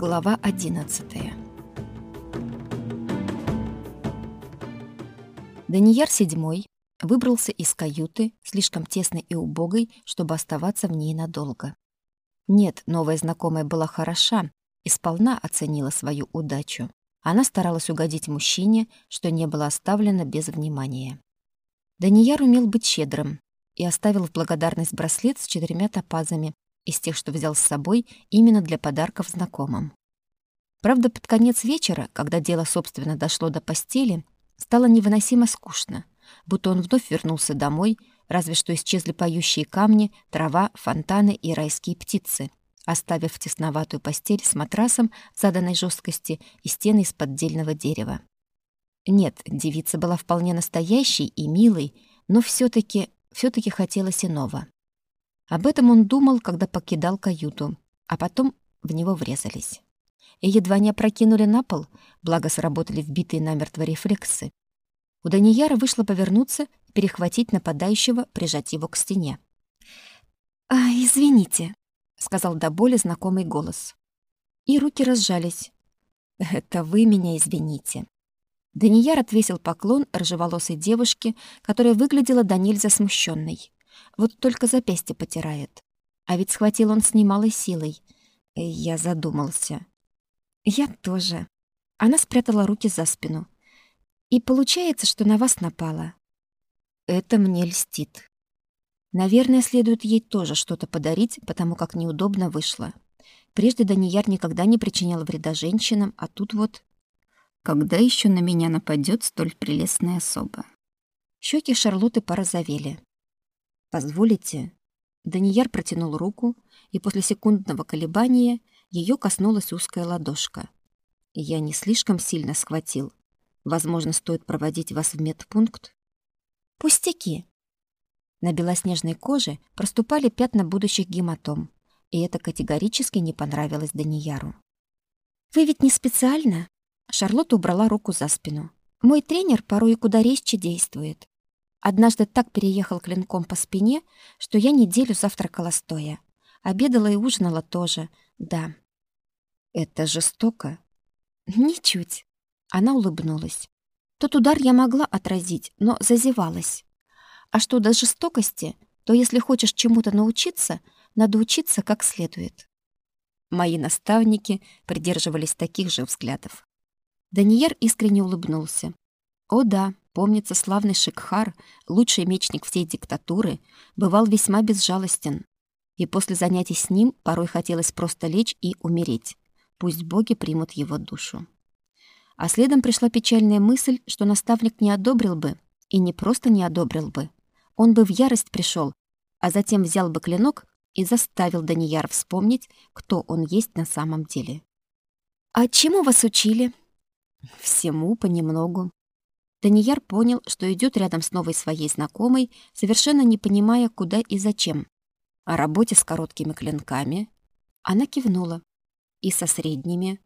Глава 11. Данияр седьмой выбрался из каюты, слишком тесной и убогой, чтобы оставаться в ней надолго. Нет, новая знакомая была хороша и сполна оценила свою удачу. Она старалась угодить мужчине, что не было оставлено без внимания. Данияр умел быть щедрым и оставил в благодарность браслет с четырьмя топазами, из тех, что взял с собой именно для подарков знакомым. Правда, под конец вечера, когда дело, собственно, дошло до постели, стало невыносимо скучно, будто он вновь вернулся домой, разве что исчезли поющие камни, трава, фонтаны и райские птицы, оставив тесноватую постель с матрасом заданной жесткости и стены из поддельного дерева. Нет, девица была вполне настоящей и милой, но все таки все таки хотелось иного. Об этом он думал, когда покидал каюту, а потом в него врезались. И едва не опрокинули на пол, благо сработали вбитые намертво рефлексы. У Данияра вышло повернуться, перехватить нападающего, прижать его к стене. «А, извините», — сказал до боли знакомый голос. И руки разжались. «Это вы меня извините». Данияр отвесил поклон рыжеволосой девушке, которая выглядела до нельзя смущенной. Вот только запястье потирает. А ведь схватил он с немалой силой. Я задумался. Я тоже. Она спрятала руки за спину. И получается, что на вас напала. Это мне льстит. Наверное, следует ей тоже что-то подарить, потому как неудобно вышло. Прежде Данияр никогда не причинял вреда женщинам, а тут вот... Когда еще на меня нападет столь прелестная особа? Щеки Шарлотты порозовели. «Позволите?» Данияр протянул руку, и после секундного колебания ее коснулась узкая ладошка. «Я не слишком сильно схватил. Возможно, стоит проводить вас в медпункт?» «Пустяки!» На белоснежной коже проступали пятна будущих гематом, и это категорически не понравилось Данияру. «Вы ведь не специально?» Шарлотта убрала руку за спину. «Мой тренер порой куда резче действует. Однажды так переехал клинком по спине, что я неделю завтракала стоя. Обедала и ужинала тоже, да. Это жестоко? Ничуть. Она улыбнулась. Тот удар я могла отразить, но зазевалась. А что до жестокости, то если хочешь чему-то научиться, надо учиться как следует. Мои наставники придерживались таких же взглядов. Даниер искренне улыбнулся. О да, Помнится, славный Шикхар, лучший мечник всей диктатуры, бывал весьма безжалостен. И после занятий с ним порой хотелось просто лечь и умереть. Пусть боги примут его душу. А следом пришла печальная мысль, что наставник не одобрил бы, и не просто не одобрил бы. Он бы в ярость пришел, а затем взял бы клинок и заставил Данияр вспомнить, кто он есть на самом деле. «А чему вас учили?» «Всему понемногу. Данияр понял, что идет рядом с новой своей знакомой, совершенно не понимая, куда и зачем. О работе с короткими клинками. Она кивнула. И со средними.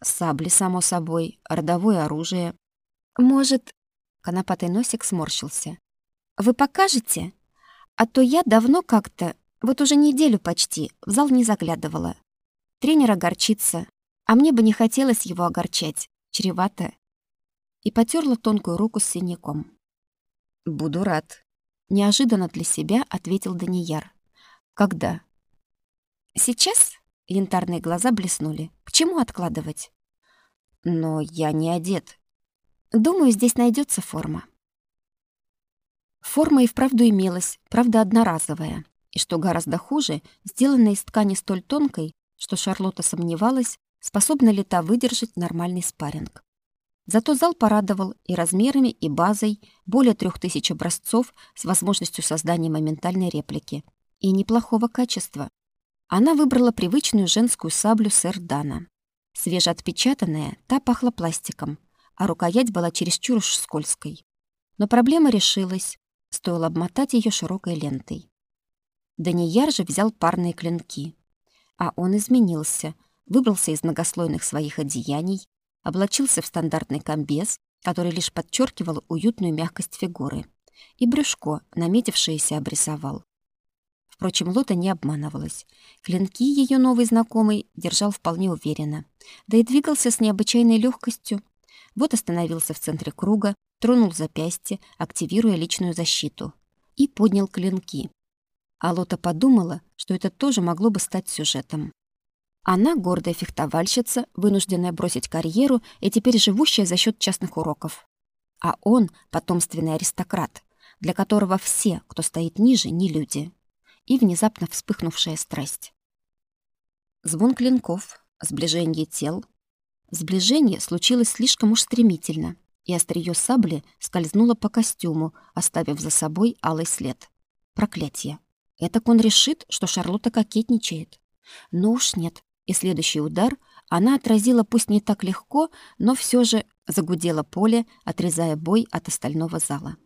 Сабли, само собой, родовое оружие. «Может...» — конопатый носик сморщился. «Вы покажете? А то я давно как-то, вот уже неделю почти, в зал не заглядывала. Тренер огорчится, а мне бы не хотелось его огорчать. Чревато и потерла тонкую руку с синяком. «Буду рад», — неожиданно для себя ответил Данияр. «Когда?» «Сейчас?» — янтарные глаза блеснули. «К чему откладывать?» «Но я не одет. Думаю, здесь найдется форма». Форма и вправду имелась, правда, одноразовая. И что гораздо хуже, сделанная из ткани столь тонкой, что Шарлотта сомневалась, способна ли та выдержать нормальный спарринг. Зато зал порадовал и размерами, и базой, более трех тысяч образцов с возможностью создания моментальной реплики. И неплохого качества. Она выбрала привычную женскую саблю сэр Дана. Свежеотпечатанная, та пахла пластиком, а рукоять была чересчур уж скользкой. Но проблема решилась, стоило обмотать ее широкой лентой. Данияр же взял парные клинки. А он изменился, выбрался из многослойных своих одеяний, облачился в стандартный комбез, который лишь подчеркивал уютную мягкость фигуры, и брюшко, наметившееся, обрисовал. Впрочем, Лота не обманывалась. Клинки ее новый знакомый держал вполне уверенно. Да и двигался с необычайной легкостью. Вот остановился в центре круга, тронул запястье, активируя личную защиту. И поднял клинки. А Лота подумала, что это тоже могло бы стать сюжетом. Она гордая фехтовальщица, вынужденная бросить карьеру и теперь живущая за счет частных уроков. А он — потомственный аристократ, для которого все, кто стоит ниже, не люди. И внезапно вспыхнувшая страсть. Звон клинков, сближение тел. Сближение случилось слишком уж стремительно, и острие сабли скользнуло по костюму, оставив за собой алый след. Проклятие. Это он решит, что Шарлотта кокетничает. Но уж нет. И следующий удар она отразила пусть не так легко, но все же загудело поле, отрезая бой от остального зала.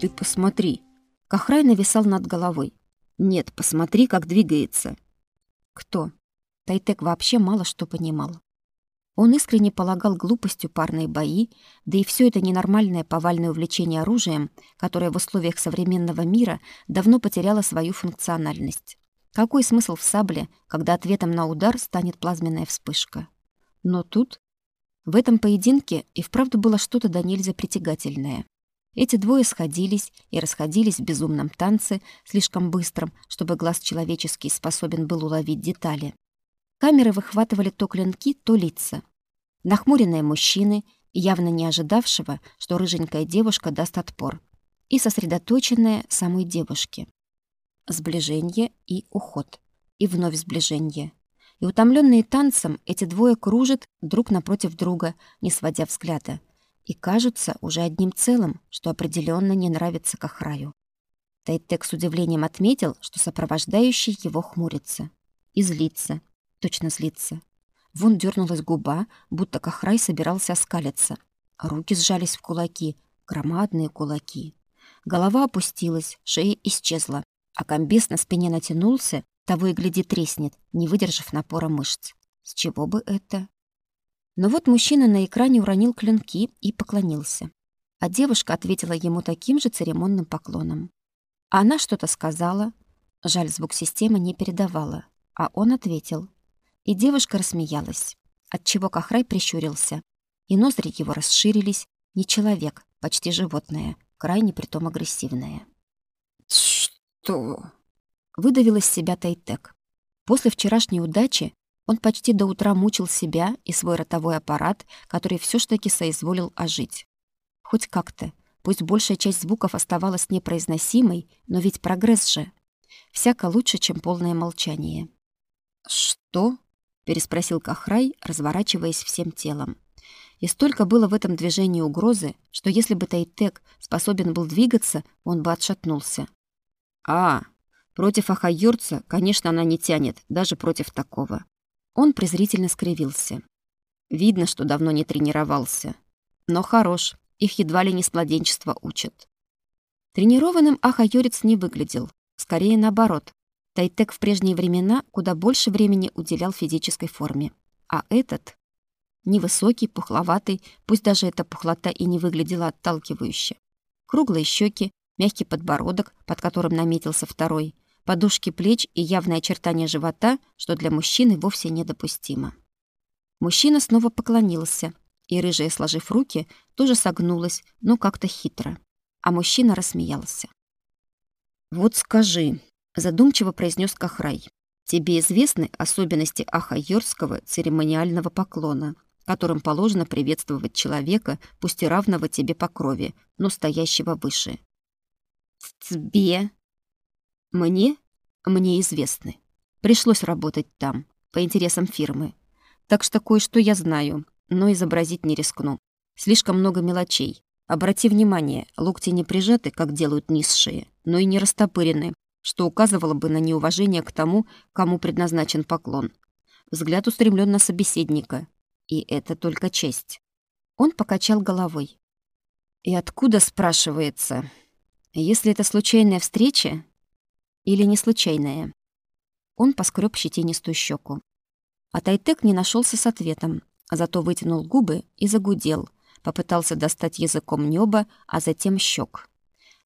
Ты посмотри. Кахрай нависал над головой. Нет, посмотри, как двигается. Кто? Тайтек вообще мало что понимал. Он искренне полагал глупостью парные бои, да и все это ненормальное повальное увлечение оружием, которое в условиях современного мира давно потеряло свою функциональность. Какой смысл в сабле, когда ответом на удар станет плазменная вспышка? Но тут, в этом поединке, и вправду было что-то до нельзя притягательное. Эти двое сходились и расходились в безумном танце, слишком быстром, чтобы глаз человеческий способен был уловить детали. Камеры выхватывали то клинки, то лица. Нахмуренные мужчины, явно не ожидавшего, что рыженькая девушка даст отпор, и сосредоточенная самой девушки. Сближение и уход. И вновь сближение. И утомленные танцем, эти двое кружат друг напротив друга, не сводя взгляда, и кажутся уже одним целым, что определенно не нравится Кахраю. Тайтек с удивлением отметил, что сопровождающий его хмурится. И злится. Точно злится. Вон дернулась губа, будто Кахрай собирался оскалиться. Руки сжались в кулаки, громадные кулаки. Голова опустилась, шея исчезла, а комбес на спине натянулся, того и гляди треснет, не выдержав напора мышц. С чего бы это? Но вот мужчина на экране уронил клинки и поклонился. А девушка ответила ему таким же церемонным поклоном. Она что-то сказала. Жаль, звук системы не передавала. А он ответил. И девушка рассмеялась, отчего Кахрай прищурился. И ноздри его расширились. Не человек, почти животное, крайне притом агрессивное. «Что?» — выдавил из себя Тайтек. После вчерашней удачи он почти до утра мучил себя и свой ротовой аппарат, который все ж таки соизволил ожить. Хоть как-то, пусть большая часть звуков оставалась непроизносимой, но ведь прогресс же. Всяко лучше, чем полное молчание. «Что?» — переспросил Кахрай, разворачиваясь всем телом. И столько было в этом движении угрозы, что если бы Тайтек способен был двигаться, он бы отшатнулся. «А, против Ахайорца, конечно, она не тянет, даже против такого. Он презрительно скривился. Видно, что давно не тренировался. Но хорош, их едва ли не с младенчества учат. Тренированным Ахайорец не выглядел. Скорее наоборот. Тайтек в прежние времена куда больше времени уделял физической форме. А этот невысокий, пухловатый, пусть даже эта пухлота и не выглядела отталкивающе. Круглые щеки, мягкий подбородок, под которым наметился второй, подушки плеч и явное очертание живота, что для мужчины вовсе недопустимо. Мужчина снова поклонился, и рыжая, сложив руки, тоже согнулась, но как-то хитро. А мужчина рассмеялся. «Вот скажи», — задумчиво произнес Кахрай, «тебе известны особенности ахайорского церемониального поклона, которым положено приветствовать человека, пусть и равного тебе по крови, но стоящего выше?» «Тебе?» Мне? Мне известны. Пришлось работать там, по интересам фирмы. Так что кое-что я знаю, но изобразить не рискну. Слишком много мелочей. Обрати внимание, локти не прижаты, как делают низшие, но и не растопырены, что указывало бы на неуважение к тому, кому предназначен поклон. Взгляд устремлен на собеседника. И это только честь. Он покачал головой. И откуда, спрашивается? Если это случайная встреча, или не случайное? Он поскреб щетинистую щеку. А Тайтек не нашелся с ответом, а зато вытянул губы и загудел, попытался достать языком небо, а затем щек.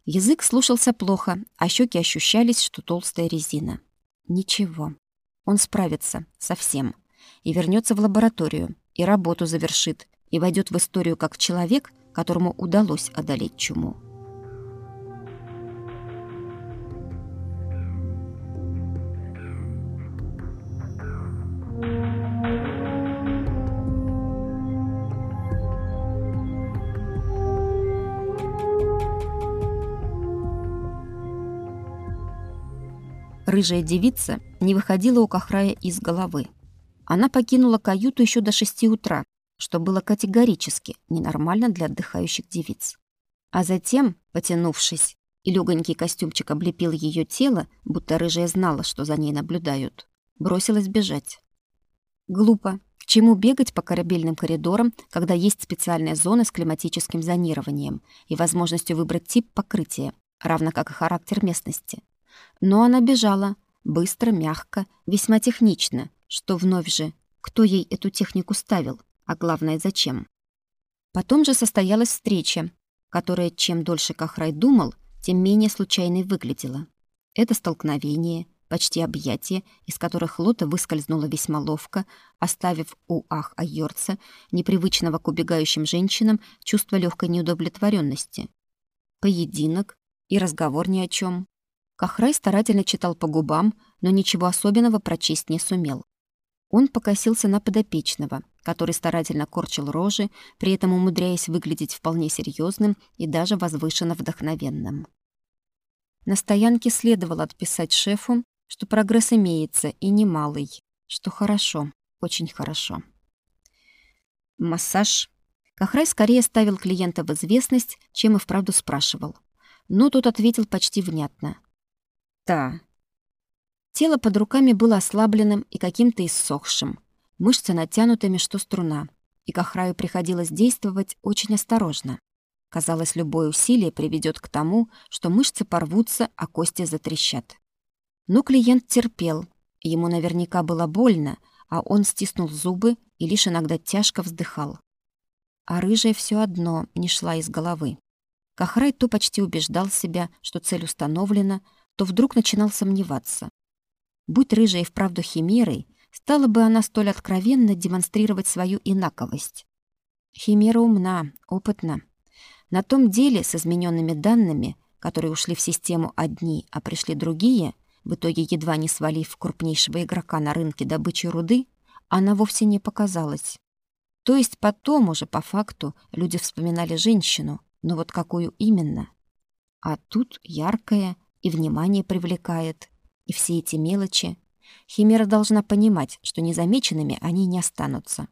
Язык слушался плохо, а щеки ощущались, что толстая резина. Ничего. Он справится совсем и вернется в лабораторию, и работу завершит, и войдет в историю как человек, которому удалось одолеть чуму. Рыжая девица не выходила у Кахрая из головы. Она покинула каюту еще до шести утра, что было категорически ненормально для отдыхающих девиц. А затем, потянувшись, и легонький костюмчик облепил ее тело, будто рыжая знала, что за ней наблюдают, бросилась бежать. Глупо. К чему бегать по корабельным коридорам, когда есть специальная зона с климатическим зонированием и возможностью выбрать тип покрытия, равно как и характер местности? Но она бежала, быстро, мягко, весьма технично, что вновь же, кто ей эту технику ставил, а главное, зачем. Потом же состоялась встреча, которая, чем дольше Кахрай думал, тем менее случайной выглядела. Это столкновение, почти объятие, из которых Лота выскользнула весьма ловко, оставив у Ах Айорца, непривычного к убегающим женщинам, чувство легкой неудовлетворенности. Поединок и разговор ни о чем. Кахрай старательно читал по губам, но ничего особенного прочесть не сумел. Он покосился на подопечного, который старательно корчил рожи, при этом умудряясь выглядеть вполне серьезным и даже возвышенно вдохновенным. На стоянке следовало отписать шефу, что прогресс имеется и немалый, что хорошо, очень хорошо. Массаж. Кахрай скорее ставил клиента в известность, чем и вправду спрашивал. Но тот ответил почти внятно. Та. Тело под руками было ослабленным и каким-то иссохшим, мышцы натянутыми, что струна, и к охраю приходилось действовать очень осторожно. Казалось, любое усилие приведет к тому, что мышцы порвутся, а кости затрещат. Но клиент терпел, ему наверняка было больно, а он стиснул зубы и лишь иногда тяжко вздыхал. А рыжая все одно не шла из головы. Кахрай то почти убеждал себя, что цель установлена, то вдруг начинал сомневаться. Будь рыжая и вправду химерой, стала бы она столь откровенно демонстрировать свою инаковость. Химера умна, опытна. На том деле с измененными данными, которые ушли в систему одни, а пришли другие, в итоге едва не свалив крупнейшего игрока на рынке добычи руды, она вовсе не показалась. То есть потом уже по факту люди вспоминали женщину, но вот какую именно? А тут яркая, и внимание привлекает, и все эти мелочи. Химера должна понимать, что незамеченными они не останутся.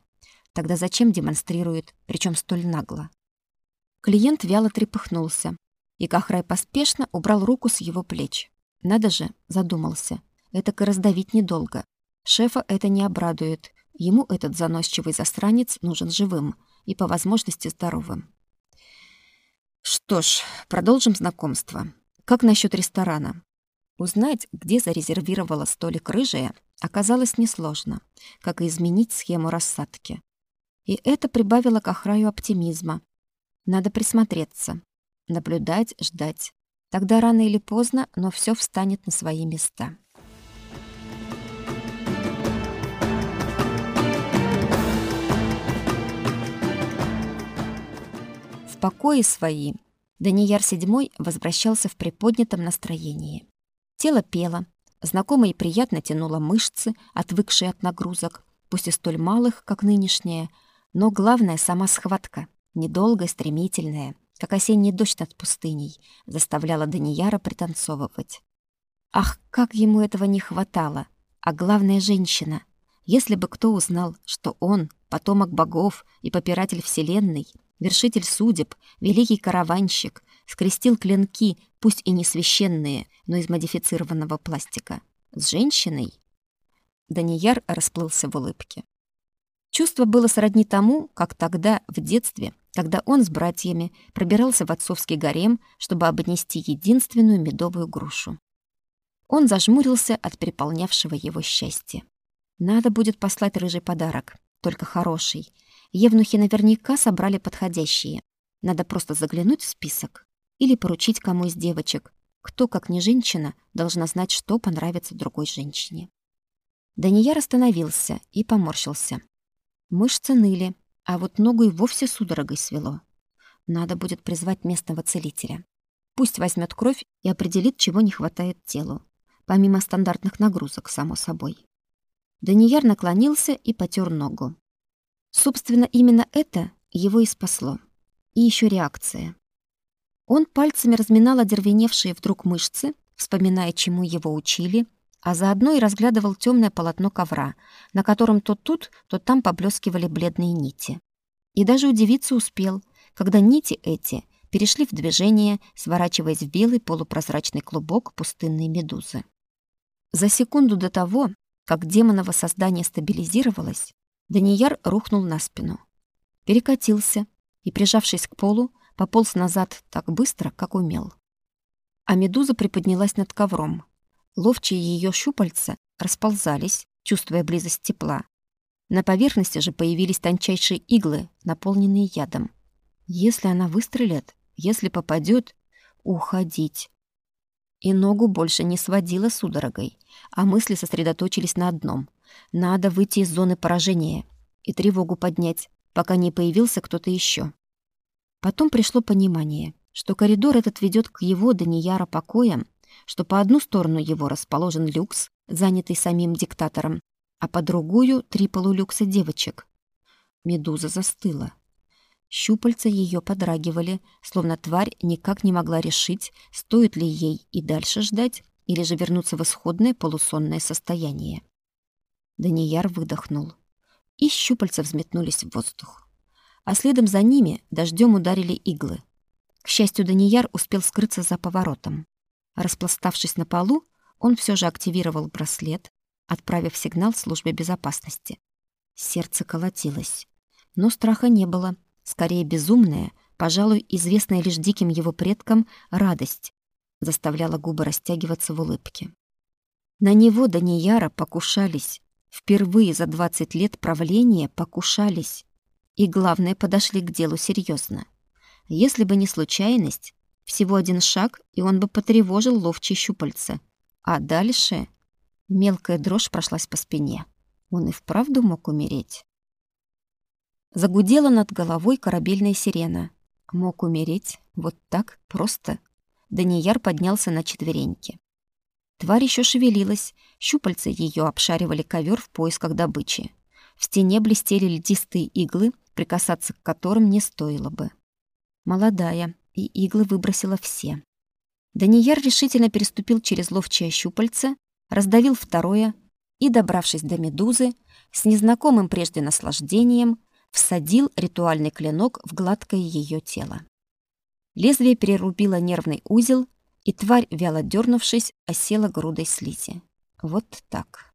Тогда зачем демонстрирует, причем столь нагло? Клиент вяло трепыхнулся, и Кахрай поспешно убрал руку с его плеч. Надо же, задумался. Это и раздавить недолго. Шефа это не обрадует. Ему этот заносчивый засранец нужен живым и по возможности здоровым. Что ж, продолжим знакомство. Как насчет ресторана? Узнать, где зарезервировала столик рыжая, оказалось несложно, как и изменить схему рассадки. И это прибавило к охраю оптимизма. Надо присмотреться, наблюдать, ждать. Тогда рано или поздно, но все встанет на свои места. В покое свои Данияр седьмой возвращался в приподнятом настроении. Тело пело, знакомо и приятно тянуло мышцы, отвыкшие от нагрузок, пусть и столь малых, как нынешние, но главное — сама схватка, недолгая, стремительная, как осенний дождь над пустыней, заставляла Данияра пританцовывать. Ах, как ему этого не хватало! А главное — женщина. Если бы кто узнал, что он — потомок богов и попиратель вселенной — вершитель судеб, великий караванщик, скрестил клинки, пусть и не священные, но из модифицированного пластика. С женщиной? Данияр расплылся в улыбке. Чувство было сродни тому, как тогда, в детстве, когда он с братьями пробирался в отцовский гарем, чтобы обнести единственную медовую грушу. Он зажмурился от переполнявшего его счастья. Надо будет послать рыжий подарок, только хороший. Евнухи наверняка собрали подходящие. Надо просто заглянуть в список или поручить кому из девочек. Кто, как не женщина, должна знать, что понравится другой женщине. Данияр остановился и поморщился. Мышцы ныли, а вот ногу и вовсе судорогой свело. Надо будет призвать местного целителя. Пусть возьмет кровь и определит, чего не хватает телу. Помимо стандартных нагрузок, само собой. Данияр наклонился и потер ногу. Собственно, именно это его и спасло. И еще реакция. Он пальцами разминал одервеневшие вдруг мышцы, вспоминая, чему его учили, а заодно и разглядывал темное полотно ковра, на котором то тут, то там поблескивали бледные нити. И даже удивиться успел, когда нити эти перешли в движение, сворачиваясь в белый полупрозрачный клубок пустынной медузы. За секунду до того, как демоново создание стабилизировалось, Данияр рухнул на спину. Перекатился и, прижавшись к полу, пополз назад так быстро, как умел. А медуза приподнялась над ковром. Ловчие ее щупальца расползались, чувствуя близость тепла. На поверхности же появились тончайшие иглы, наполненные ядом. Если она выстрелит, если попадет, уходить. И ногу больше не сводила судорогой, а мысли сосредоточились на одном — надо выйти из зоны поражения и тревогу поднять, пока не появился кто-то еще. Потом пришло понимание, что коридор этот ведет к его Данияра покоям, что по одну сторону его расположен люкс, занятый самим диктатором, а по другую — три полулюкса девочек. Медуза застыла. Щупальца ее подрагивали, словно тварь никак не могла решить, стоит ли ей и дальше ждать, или же вернуться в исходное полусонное состояние. Данияр выдохнул. И щупальца взметнулись в воздух. А следом за ними дождем ударили иглы. К счастью, Данияр успел скрыться за поворотом. Распластавшись на полу, он все же активировал браслет, отправив сигнал службе безопасности. Сердце колотилось. Но страха не было. Скорее, безумная, пожалуй, известная лишь диким его предкам, радость заставляла губы растягиваться в улыбке. На него Данияра покушались, Впервые за 20 лет правления покушались. И, главное, подошли к делу серьезно. Если бы не случайность, всего один шаг, и он бы потревожил ловчие щупальца. А дальше мелкая дрожь прошлась по спине. Он и вправду мог умереть. Загудела над головой корабельная сирена. Мог умереть вот так просто. Данияр поднялся на четвереньки. Тварь еще шевелилась, щупальца ее обшаривали ковер в поисках добычи. В стене блестели льдистые иглы, прикасаться к которым не стоило бы. Молодая, и иглы выбросила все. Данияр решительно переступил через ловчее щупальце, раздавил второе и, добравшись до медузы, с незнакомым прежде наслаждением всадил ритуальный клинок в гладкое ее тело. Лезвие перерубило нервный узел и тварь, вяло дернувшись, осела грудой слизи. Вот так.